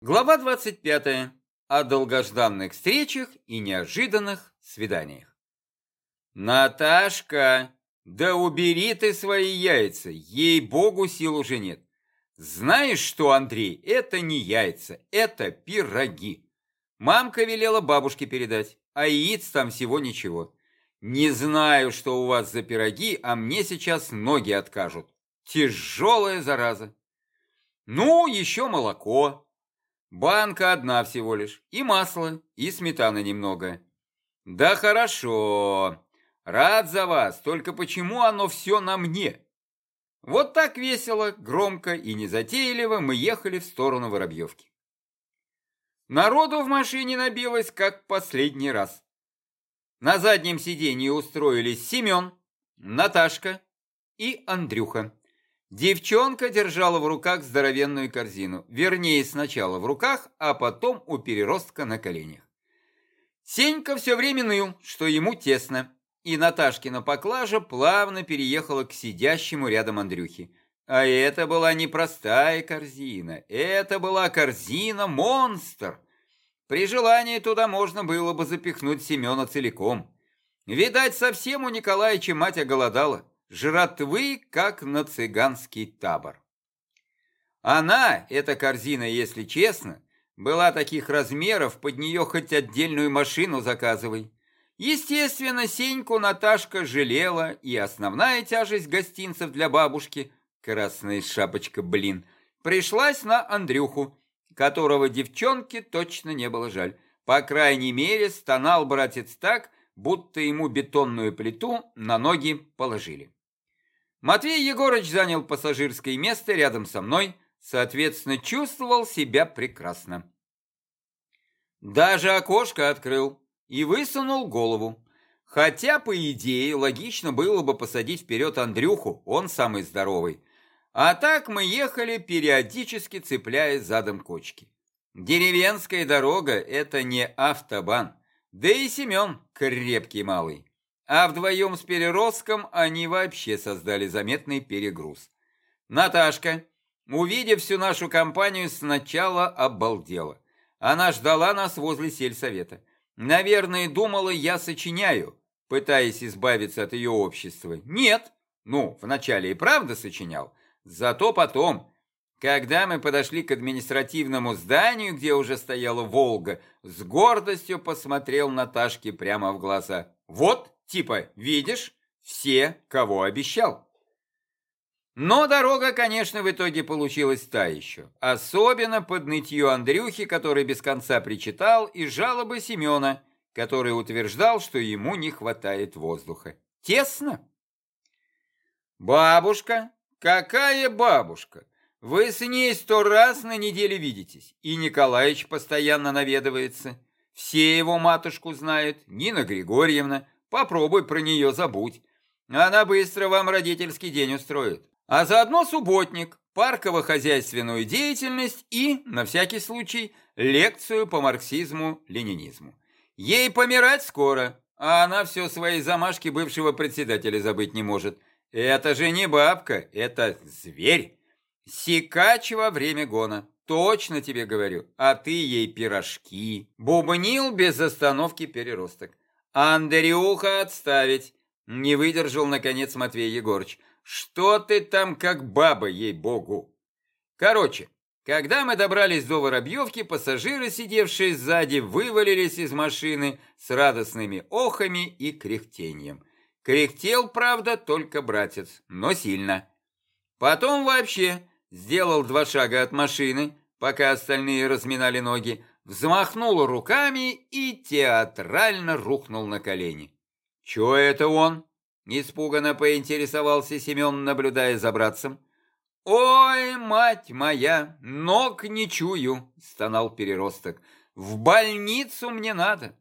Глава 25. О долгожданных встречах и неожиданных свиданиях. Наташка, да убери ты свои яйца, ей-богу, сил уже нет. Знаешь что, Андрей, это не яйца, это пироги. Мамка велела бабушке передать, а яиц там всего ничего. Не знаю, что у вас за пироги, а мне сейчас ноги откажут. Тяжелая зараза. Ну, еще молоко, Банка одна всего лишь. И масло, и сметаны немного. Да хорошо. Рад за вас, только почему оно все на мне? Вот так весело, громко и незатейливо мы ехали в сторону Воробьевки. Народу в машине набилось, как последний раз. На заднем сиденье устроились Семен, Наташка и Андрюха. Девчонка держала в руках здоровенную корзину. Вернее, сначала в руках, а потом у переростка на коленях. Сенька все время ныл, что ему тесно, и Наташкина поклажа плавно переехала к сидящему рядом Андрюхе. А это была не простая корзина, это была корзина-монстр. При желании туда можно было бы запихнуть Семена целиком. Видать, совсем у Николаевича мать оголодала жратвы, как на цыганский табор. Она, эта корзина, если честно, была таких размеров, под нее хоть отдельную машину заказывай. Естественно, Сеньку Наташка жалела, и основная тяжесть гостинцев для бабушки, красная шапочка, блин, пришлась на Андрюху, которого девчонке точно не было жаль. По крайней мере, стонал братец так, будто ему бетонную плиту на ноги положили. Матвей Егорыч занял пассажирское место рядом со мной, соответственно, чувствовал себя прекрасно. Даже окошко открыл и высунул голову. Хотя, по идее, логично было бы посадить вперед Андрюху, он самый здоровый. А так мы ехали, периодически цепляя задом кочки. Деревенская дорога – это не автобан. Да и Семен крепкий малый. А вдвоем с Переростком они вообще создали заметный перегруз. Наташка, увидев всю нашу компанию, сначала обалдела. Она ждала нас возле сельсовета. Наверное, думала, я сочиняю, пытаясь избавиться от ее общества. Нет, ну, вначале и правда сочинял. Зато потом, когда мы подошли к административному зданию, где уже стояла «Волга», с гордостью посмотрел Наташке прямо в глаза. «Вот, Типа, видишь, все, кого обещал. Но дорога, конечно, в итоге получилась та еще. Особенно под нытье Андрюхи, который без конца причитал, и жалобы Семена, который утверждал, что ему не хватает воздуха. Тесно? Бабушка? Какая бабушка? Вы с ней сто раз на неделе видитесь, и Николаевич постоянно наведывается. Все его матушку знают, Нина Григорьевна, Попробуй про нее забудь. Она быстро вам родительский день устроит. А заодно субботник, парково-хозяйственную деятельность и, на всякий случай, лекцию по марксизму-ленинизму. Ей помирать скоро, а она все свои замашки бывшего председателя забыть не может. Это же не бабка, это зверь. Сикач во время гона. Точно тебе говорю. А ты ей пирожки. Бубнил без остановки переросток. «Андрюха, отставить!» Не выдержал, наконец, Матвей Егорыч. «Что ты там как баба, ей-богу!» Короче, когда мы добрались до Воробьевки, пассажиры, сидевшие сзади, вывалились из машины с радостными охами и кряхтением. Кряхтел, правда, только братец, но сильно. Потом вообще сделал два шага от машины, пока остальные разминали ноги, взмахнул руками и театрально рухнул на колени. «Чё это он?» – испуганно поинтересовался Семен, наблюдая за братцем. «Ой, мать моя, ног не чую!» – стонал переросток. «В больницу мне надо!»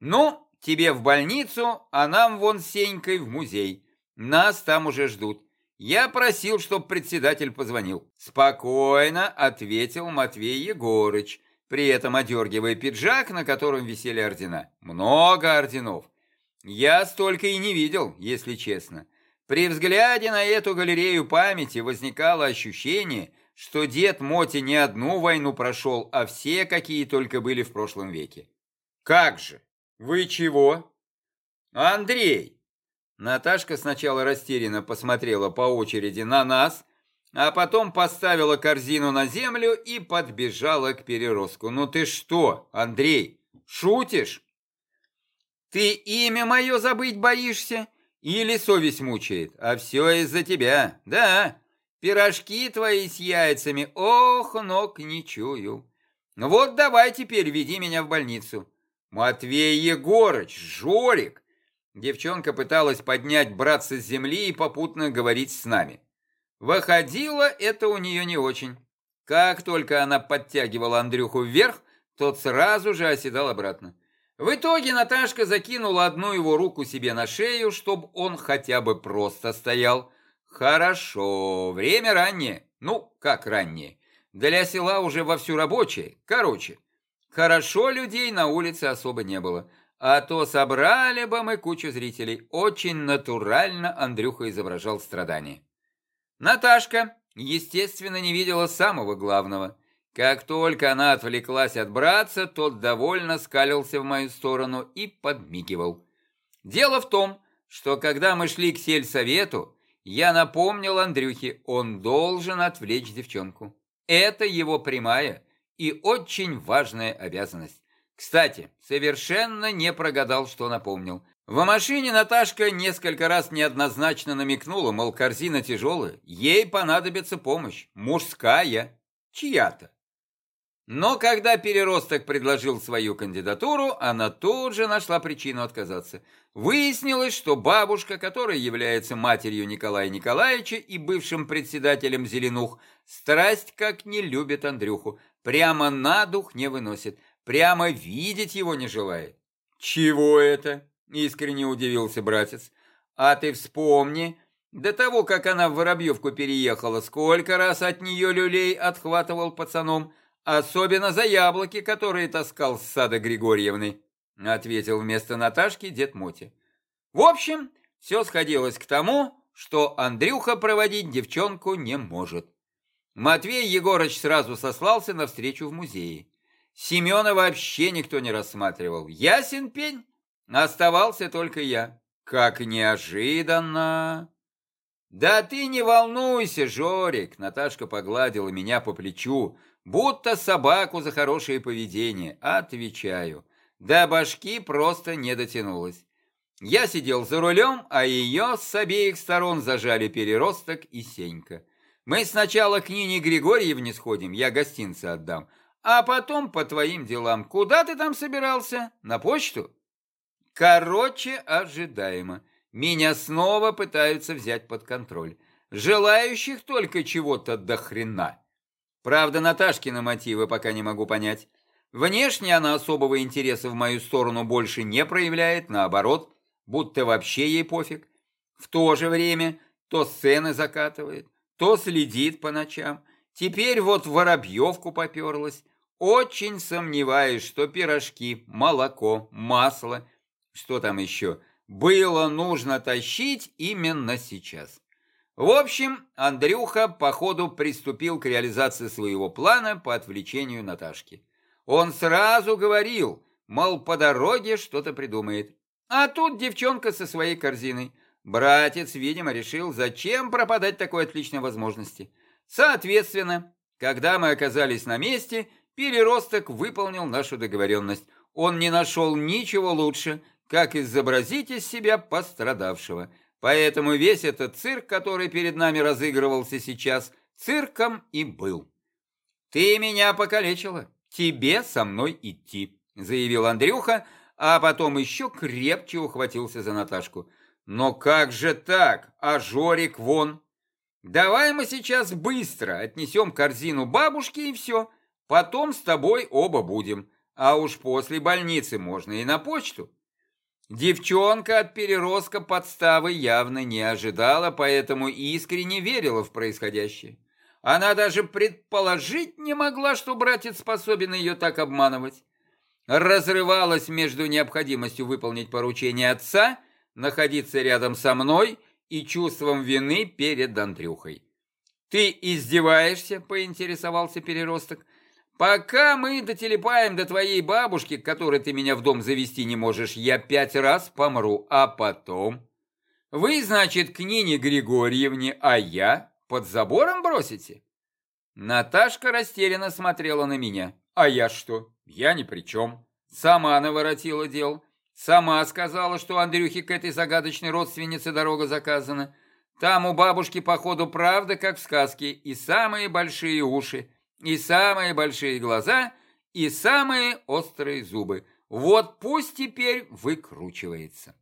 «Ну, тебе в больницу, а нам вон с Сенькой в музей. Нас там уже ждут. Я просил, чтоб председатель позвонил». «Спокойно», – ответил Матвей Егорыч, при этом одергивая пиджак, на котором висели ордена. Много орденов. Я столько и не видел, если честно. При взгляде на эту галерею памяти возникало ощущение, что дед Моти не одну войну прошел, а все, какие только были в прошлом веке. Как же? Вы чего? Андрей! Наташка сначала растерянно посмотрела по очереди на нас, а потом поставила корзину на землю и подбежала к переростку. «Ну ты что, Андрей, шутишь? Ты имя мое забыть боишься? Или совесть мучает? А все из-за тебя, да? Пирожки твои с яйцами, ох, ног не чую. Ну вот давай теперь веди меня в больницу. Матвей Егорыч, Жорик!» Девчонка пыталась поднять братца с земли и попутно говорить с нами. Выходило это у нее не очень. Как только она подтягивала Андрюху вверх, тот сразу же оседал обратно. В итоге Наташка закинула одну его руку себе на шею, чтобы он хотя бы просто стоял. Хорошо, время раннее. Ну, как раннее? Для села уже вовсю рабочее. Короче, хорошо людей на улице особо не было. А то собрали бы мы кучу зрителей. Очень натурально Андрюха изображал страдания. Наташка, естественно, не видела самого главного. Как только она отвлеклась от братца, тот довольно скалился в мою сторону и подмигивал. Дело в том, что когда мы шли к сельсовету, я напомнил Андрюхе, он должен отвлечь девчонку. Это его прямая и очень важная обязанность. Кстати, совершенно не прогадал, что напомнил. В машине Наташка несколько раз неоднозначно намекнула, мол, корзина тяжелая, ей понадобится помощь, мужская, чья-то. Но когда Переросток предложил свою кандидатуру, она тут же нашла причину отказаться. Выяснилось, что бабушка, которая является матерью Николая Николаевича и бывшим председателем Зеленух, страсть как не любит Андрюху, прямо на дух не выносит, прямо видеть его не желает. Чего это? Искренне удивился братец. А ты вспомни, до того, как она в Воробьевку переехала, сколько раз от нее люлей отхватывал пацаном, особенно за яблоки, которые таскал с сада Григорьевны, ответил вместо Наташки дед Моти. В общем, все сходилось к тому, что Андрюха проводить девчонку не может. Матвей Егорыч сразу сослался на встречу в музее. Семена вообще никто не рассматривал. Ясен пень? Оставался только я. Как неожиданно! Да ты не волнуйся, Жорик, Наташка погладила меня по плечу, будто собаку за хорошее поведение. Отвечаю. До башки просто не дотянулась. Я сидел за рулем, а ее с обеих сторон зажали переросток и Сенька. Мы сначала к Нине Григорьевне сходим, я гостинцы отдам, а потом по твоим делам. Куда ты там собирался? На почту? Короче, ожидаемо. Меня снова пытаются взять под контроль. Желающих только чего-то до хрена. Правда, Наташкины мотивы пока не могу понять. Внешне она особого интереса в мою сторону больше не проявляет, наоборот, будто вообще ей пофиг. В то же время то сцены закатывает, то следит по ночам. Теперь вот Воробьевку поперлась. Очень сомневаюсь, что пирожки, молоко, масло – что там еще, было нужно тащить именно сейчас. В общем, Андрюха, походу, приступил к реализации своего плана по отвлечению Наташки. Он сразу говорил, мол, по дороге что-то придумает. А тут девчонка со своей корзиной. Братец, видимо, решил, зачем пропадать такой отличной возможности. Соответственно, когда мы оказались на месте, Переросток выполнил нашу договоренность. Он не нашел ничего лучше, как изобразить из себя пострадавшего. Поэтому весь этот цирк, который перед нами разыгрывался сейчас, цирком и был. «Ты меня покалечила, тебе со мной идти», — заявил Андрюха, а потом еще крепче ухватился за Наташку. «Но как же так? А Жорик вон!» «Давай мы сейчас быстро отнесем корзину бабушке и все. Потом с тобой оба будем. А уж после больницы можно и на почту». Девчонка от переростка подставы явно не ожидала, поэтому искренне верила в происходящее. Она даже предположить не могла, что братец способен ее так обманывать. Разрывалась между необходимостью выполнить поручение отца, находиться рядом со мной и чувством вины перед Андрюхой. Ты издеваешься, поинтересовался переросток. Пока мы дотелепаем до твоей бабушки, к которой ты меня в дом завести не можешь, я пять раз помру, а потом... Вы, значит, к Нине Григорьевне, а я под забором бросите? Наташка растерянно смотрела на меня. А я что? Я ни при чем. Сама наворотила дел. Сама сказала, что Андрюхе к этой загадочной родственнице дорога заказана. Там у бабушки, походу, правда, как в сказке, и самые большие уши, и самые большие глаза, и самые острые зубы. Вот пусть теперь выкручивается.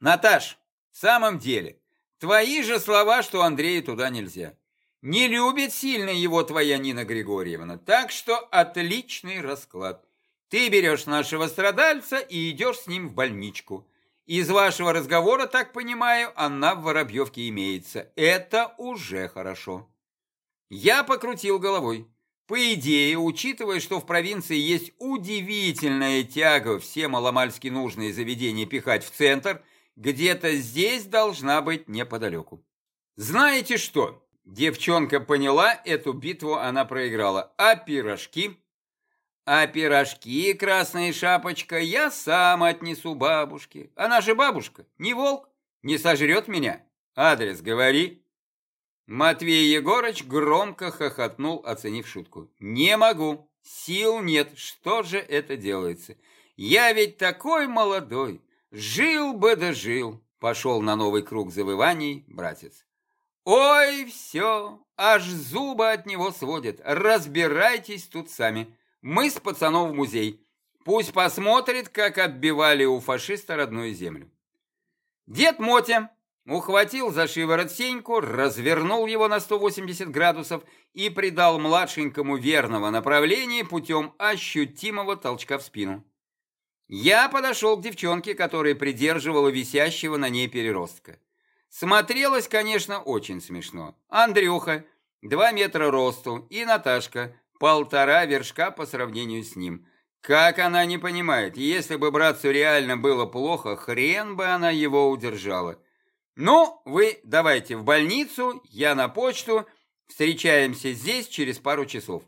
Наташ, в самом деле, твои же слова, что Андрею туда нельзя. Не любит сильно его твоя Нина Григорьевна, так что отличный расклад. Ты берешь нашего страдальца и идешь с ним в больничку. Из вашего разговора, так понимаю, она в Воробьевке имеется. Это уже хорошо. Я покрутил головой. По идее, учитывая, что в провинции есть удивительная тяга все маломальски нужные заведения пихать в центр, где-то здесь должна быть неподалеку. Знаете что? Девчонка поняла, эту битву она проиграла. А пирожки? А пирожки, красная шапочка, я сам отнесу бабушке. Она же бабушка, не волк, не сожрет меня. Адрес говори. Матвей Егорыч громко хохотнул, оценив шутку. Не могу, сил нет, что же это делается? Я ведь такой молодой, жил бы да жил. Пошел на новый круг завываний братец. Ой, все, аж зубы от него сводят. Разбирайтесь тут сами. Мы с пацаном в музей. Пусть посмотрит, как отбивали у фашиста родную землю. Дед Мотя ухватил за шиворот Сеньку, развернул его на 180 градусов и придал младшенькому верного направления путем ощутимого толчка в спину. Я подошел к девчонке, которая придерживала висящего на ней переростка. Смотрелось, конечно, очень смешно. Андрюха, два метра росту, и Наташка, полтора вершка по сравнению с ним. Как она не понимает, если бы братцу реально было плохо, хрен бы она его удержала. Ну, вы давайте в больницу, я на почту, встречаемся здесь через пару часов.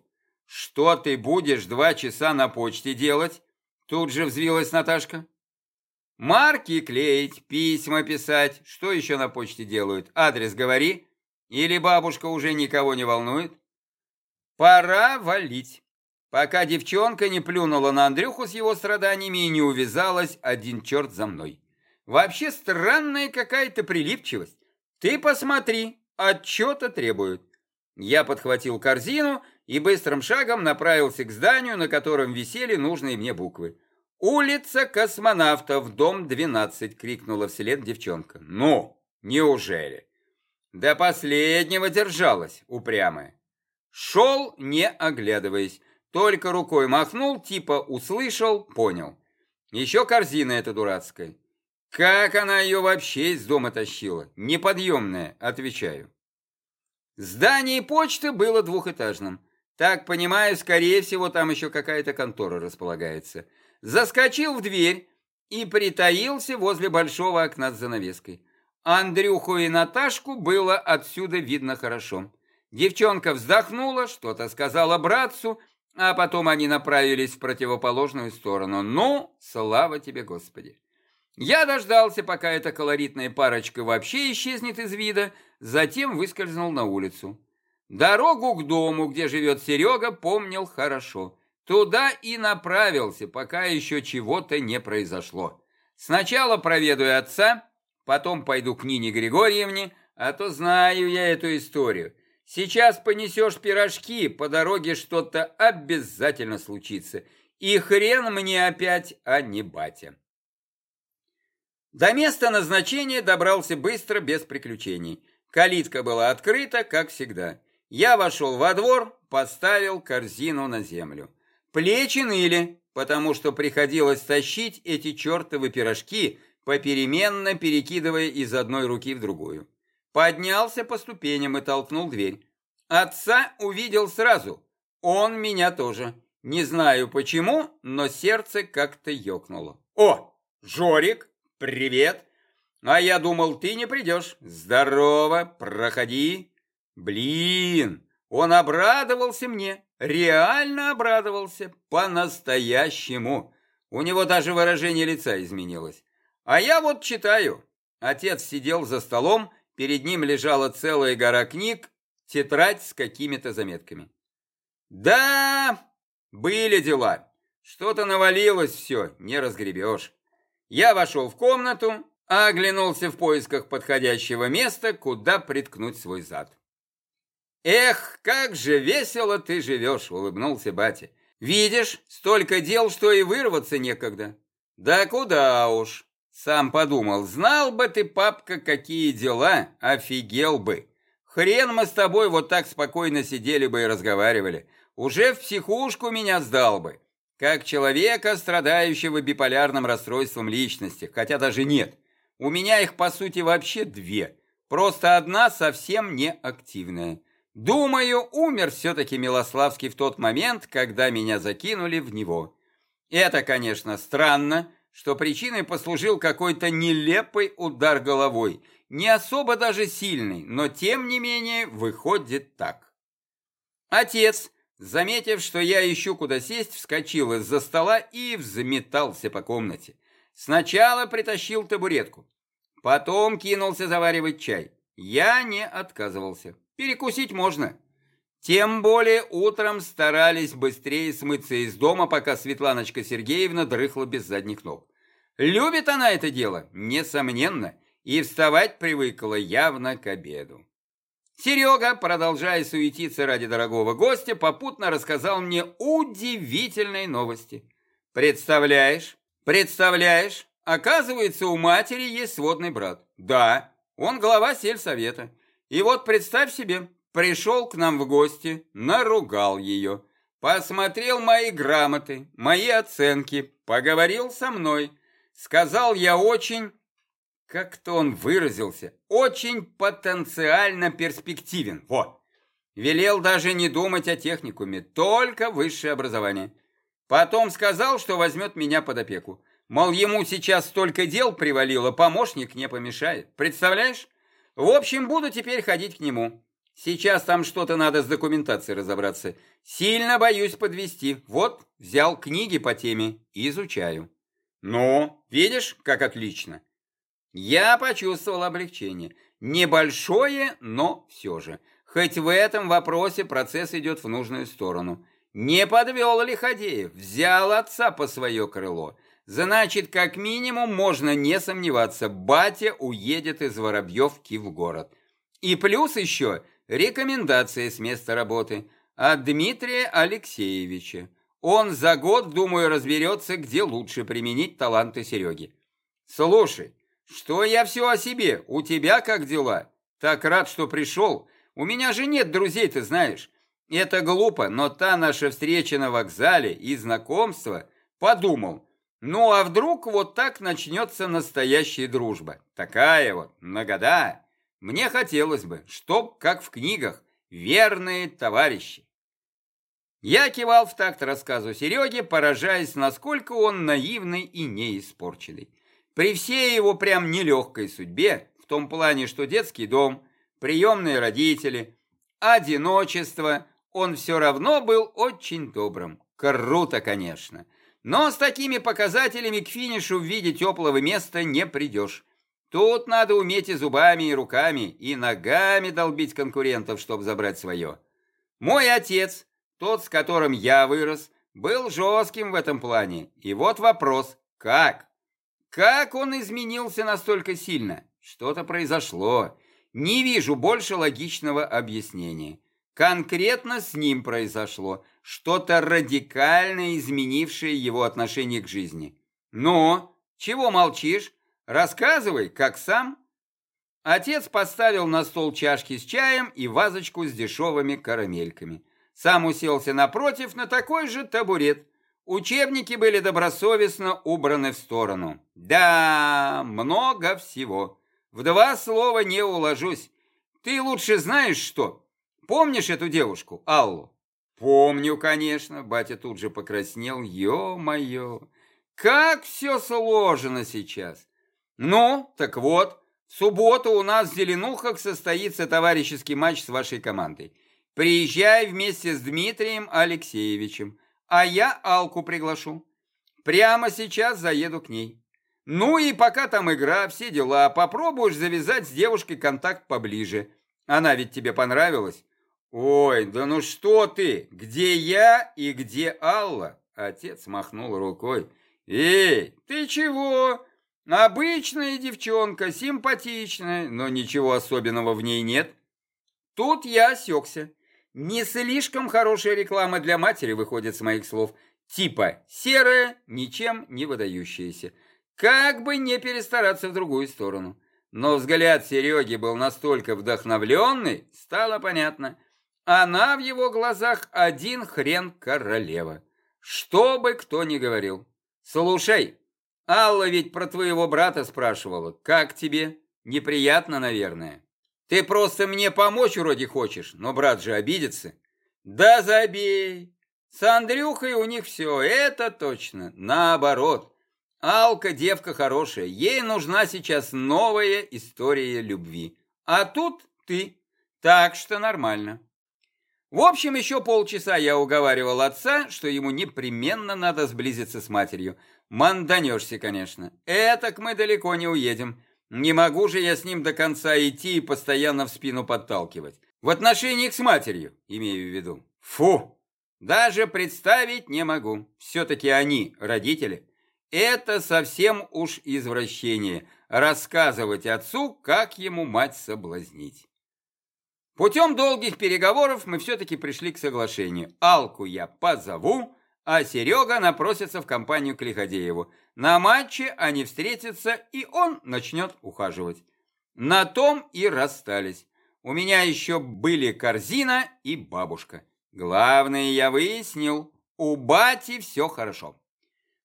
Что ты будешь два часа на почте делать? Тут же взвилась Наташка. Марки клеить, письма писать. Что еще на почте делают? Адрес говори. Или бабушка уже никого не волнует? Пора валить. Пока девчонка не плюнула на Андрюху с его страданиями и не увязалась один черт за мной. Вообще странная какая-то прилипчивость. Ты посмотри, отчета требуют. Я подхватил корзину и быстрым шагом направился к зданию, на котором висели нужные мне буквы. «Улица космонавтов, дом 12!» — крикнула вслед девчонка. «Ну, неужели?» До последнего держалась, упрямая. Шел, не оглядываясь, только рукой махнул, типа услышал, понял. Еще корзина эта дурацкая. Как она ее вообще из дома тащила? Неподъемная, отвечаю. Здание почты было двухэтажным. Так понимаю, скорее всего, там еще какая-то контора располагается заскочил в дверь и притаился возле большого окна с занавеской. Андрюху и Наташку было отсюда видно хорошо. Девчонка вздохнула, что-то сказала братцу, а потом они направились в противоположную сторону. Ну, слава тебе, Господи! Я дождался, пока эта колоритная парочка вообще исчезнет из вида, затем выскользнул на улицу. Дорогу к дому, где живет Серега, помнил хорошо. Туда и направился, пока еще чего-то не произошло. Сначала проведу отца, потом пойду к Нине Григорьевне, а то знаю я эту историю. Сейчас понесешь пирожки, по дороге что-то обязательно случится. И хрен мне опять, а не батя. До места назначения добрался быстро, без приключений. Калитка была открыта, как всегда. Я вошел во двор, поставил корзину на землю. Плечи ныли, потому что приходилось тащить эти чертовы пирожки, попеременно перекидывая из одной руки в другую. Поднялся по ступеням и толкнул дверь. Отца увидел сразу. Он меня тоже. Не знаю почему, но сердце как-то ёкнуло. «О, Жорик, привет! А я думал, ты не придешь. Здорово, проходи. Блин, он обрадовался мне, реально обрадовался, по-настоящему. У него даже выражение лица изменилось. А я вот читаю. Отец сидел за столом, перед ним лежала целая гора книг, тетрадь с какими-то заметками. Да, были дела. Что-то навалилось все, не разгребешь. Я вошел в комнату, оглянулся в поисках подходящего места, куда приткнуть свой зад. «Эх, как же весело ты живешь!» — улыбнулся батя. «Видишь, столько дел, что и вырваться некогда». «Да куда уж!» — сам подумал. «Знал бы ты, папка, какие дела, офигел бы! Хрен мы с тобой вот так спокойно сидели бы и разговаривали. Уже в психушку меня сдал бы, как человека, страдающего биполярным расстройством личности, хотя даже нет. У меня их, по сути, вообще две. Просто одна совсем неактивная. Думаю, умер все-таки Милославский в тот момент, когда меня закинули в него. Это, конечно, странно, что причиной послужил какой-то нелепый удар головой, не особо даже сильный, но тем не менее выходит так. Отец, заметив, что я ищу куда сесть, вскочил из-за стола и взметался по комнате. Сначала притащил табуретку, потом кинулся заваривать чай. Я не отказывался. Перекусить можно. Тем более утром старались быстрее смыться из дома, пока Светланочка Сергеевна дрыхла без задних ног. Любит она это дело, несомненно, и вставать привыкла явно к обеду. Серега, продолжая суетиться ради дорогого гостя, попутно рассказал мне удивительные новости. Представляешь? Представляешь? Оказывается, у матери есть сводный брат. Да, он глава сельсовета. И вот представь себе, пришел к нам в гости, наругал ее, посмотрел мои грамоты, мои оценки, поговорил со мной. Сказал я очень, как-то он выразился, очень потенциально перспективен. Вот. Велел даже не думать о техникуме, только высшее образование. Потом сказал, что возьмет меня под опеку. Мол, ему сейчас столько дел привалило, помощник не помешает. Представляешь? В общем, буду теперь ходить к нему. Сейчас там что-то надо с документацией разобраться. Сильно боюсь подвести. Вот, взял книги по теме, изучаю. Ну, видишь, как отлично. Я почувствовал облегчение. Небольшое, но все же. Хоть в этом вопросе процесс идет в нужную сторону. Не подвел Лиходеев, взял отца по свое крыло. Значит, как минимум можно не сомневаться, батя уедет из Воробьевки в город. И плюс еще рекомендация с места работы от Дмитрия Алексеевича. Он за год, думаю, разберется, где лучше применить таланты Сереги. Слушай, что я все о себе? У тебя как дела? Так рад, что пришел. У меня же нет друзей, ты знаешь. Это глупо, но та наша встреча на вокзале и знакомство, подумал, ну а вдруг вот так начнется настоящая дружба? Такая вот, на года. Мне хотелось бы, чтоб, как в книгах, верные товарищи. Я кивал в такт рассказу Сереги, поражаясь, насколько он наивный и неиспорченный. При всей его прям нелегкой судьбе, в том плане, что детский дом, приемные родители, одиночество, он все равно был очень добрым. Круто, конечно. Но с такими показателями к финишу в виде теплого места не придешь. Тут надо уметь и зубами, и руками, и ногами долбить конкурентов, чтобы забрать свое. Мой отец, тот, с которым я вырос, был жестким в этом плане. И вот вопрос, как? Как он изменился настолько сильно? Что-то произошло. Не вижу больше логичного объяснения. Конкретно с ним произошло что-то радикально изменившее его отношение к жизни. Ну, чего молчишь? Рассказывай, как сам. Отец поставил на стол чашки с чаем и вазочку с дешевыми карамельками. Сам уселся напротив на такой же табурет. Учебники были добросовестно убраны в сторону. Да, много всего. В два слова не уложусь. Ты лучше знаешь что? Помнишь эту девушку, Аллу? Помню, конечно, батя тут же покраснел. Ё-моё, как все сложено сейчас. Ну, так вот, В субботу у нас в Зеленухах состоится товарищеский матч с вашей командой. Приезжай вместе с Дмитрием Алексеевичем, а я Алку приглашу. Прямо сейчас заеду к ней. Ну и пока там игра, все дела, попробуешь завязать с девушкой контакт поближе. Она ведь тебе понравилась? Ой, да ну что ты, где я и где Алла? Отец махнул рукой. Эй, ты чего? Обычная девчонка, симпатичная, но ничего особенного в ней нет. Тут я осекся. Не слишком хорошая реклама для матери выходит с моих слов. Типа серая, ничем не выдающаяся. Как бы не перестараться в другую сторону. Но взгляд Сереги был настолько вдохновленный, стало понятно. Она в его глазах один хрен королева. Что бы кто ни говорил. Слушай, Алла ведь про твоего брата спрашивала. Как тебе? Неприятно, наверное. Ты просто мне помочь вроде хочешь, но брат же обидится. Да забей. С Андрюхой у них все, это точно. Наоборот. Алка девка хорошая, ей нужна сейчас новая история любви. А тут ты. Так что нормально. В общем, еще полчаса я уговаривал отца, что ему непременно надо сблизиться с матерью. Манданешься, конечно. Этак мы далеко не уедем. Не могу же я с ним до конца идти и постоянно в спину подталкивать. В отношениях с матерью, имею в виду. Фу! Даже представить не могу. Все-таки они, родители, это совсем уж извращение – рассказывать отцу, как ему мать соблазнить. Путем долгих переговоров мы все-таки пришли к соглашению. Алку я позову, а Серега напросится в компанию к Лиходееву. На матче они встретятся, и он начнет ухаживать. На том и расстались. У меня еще были корзина и бабушка. Главное, я выяснил, у бати все хорошо.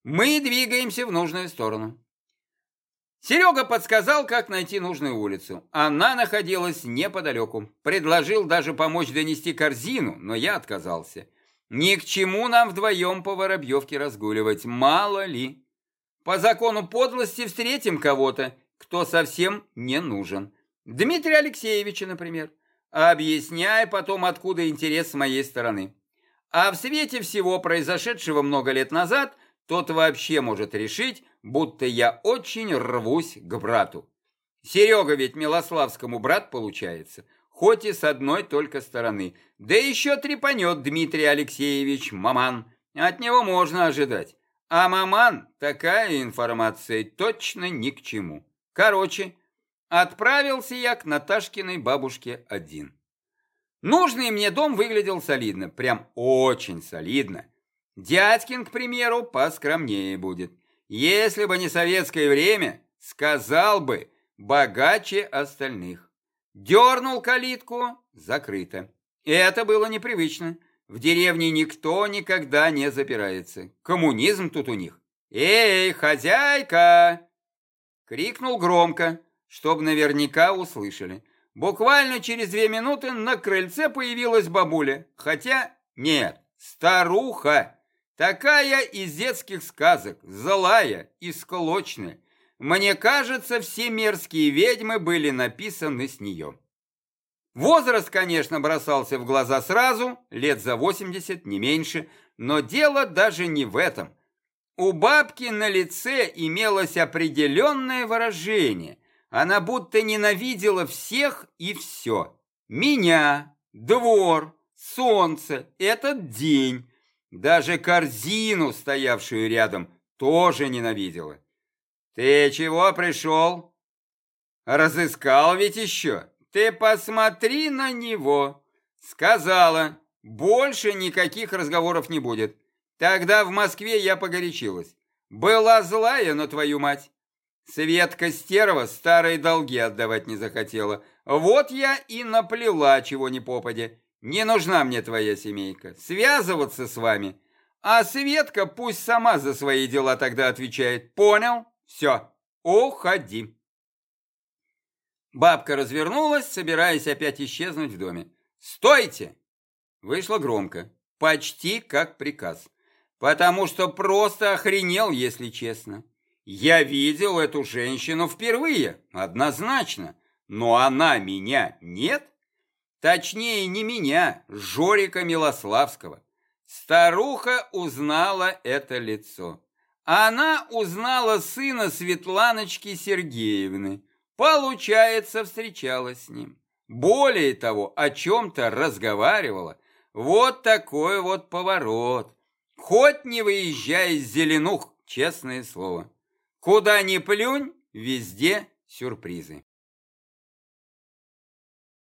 Мы двигаемся в нужную сторону. Серега подсказал, как найти нужную улицу. Она находилась неподалеку. Предложил даже помочь донести корзину, но я отказался. Ни к чему нам вдвоем по Воробьевке разгуливать, мало ли. По закону подлости встретим кого-то, кто совсем не нужен. Дмитрия Алексеевича, например. Объясняя потом, откуда интерес с моей стороны. А в свете всего произошедшего много лет назад – тот вообще может решить, будто я очень рвусь к брату. Серега ведь Милославскому брат получается, хоть и с одной только стороны. Да еще трепанет Дмитрий Алексеевич Маман. От него можно ожидать. А Маман такая информация точно ни к чему. Короче, отправился я к Наташкиной бабушке один. Нужный мне дом выглядел солидно, прям очень солидно. Дядькин, к примеру, поскромнее будет. Если бы не советское время, сказал бы, богаче остальных. Дернул калитку, закрыто. Это было непривычно. В деревне никто никогда не запирается. Коммунизм тут у них. «Эй, хозяйка!» Крикнул громко, чтобы наверняка услышали. Буквально через две минуты на крыльце появилась бабуля. Хотя, нет, старуха. Такая из детских сказок, злая и сколочная. Мне кажется, все мерзкие ведьмы были написаны с нее. Возраст, конечно, бросался в глаза сразу, лет за 80, не меньше, но дело даже не в этом. У бабки на лице имелось определенное выражение. Она будто ненавидела всех и все. Меня, двор, солнце, этот день, даже корзину, стоявшую рядом, тоже ненавидела. «Ты чего пришел?» «Разыскал ведь еще. Ты посмотри на него!» «Сказала, больше никаких разговоров не будет. Тогда в Москве я погорячилась. Была злая на твою мать. Светка Стерва старые долги отдавать не захотела. Вот я и наплела чего ни попадя. Не нужна мне твоя семейка. Связываться с вами. А Светка пусть сама за свои дела тогда отвечает. Понял? Все. Уходи. Бабка развернулась, собираясь опять исчезнуть в доме. «Стойте!» Вышло громко, почти как приказ. Потому что просто охренел, если честно. Я видел эту женщину впервые, однозначно, но она меня нет. Точнее, не меня, Жорика Милославского. Старуха узнала это лицо. Она узнала сына Светланочки Сергеевны. Получается, встречалась с ним. Более того, о чем-то разговаривала. Вот такой вот поворот. Хоть не выезжай из зеленух, честное слово. Куда ни плюнь, везде сюрпризы.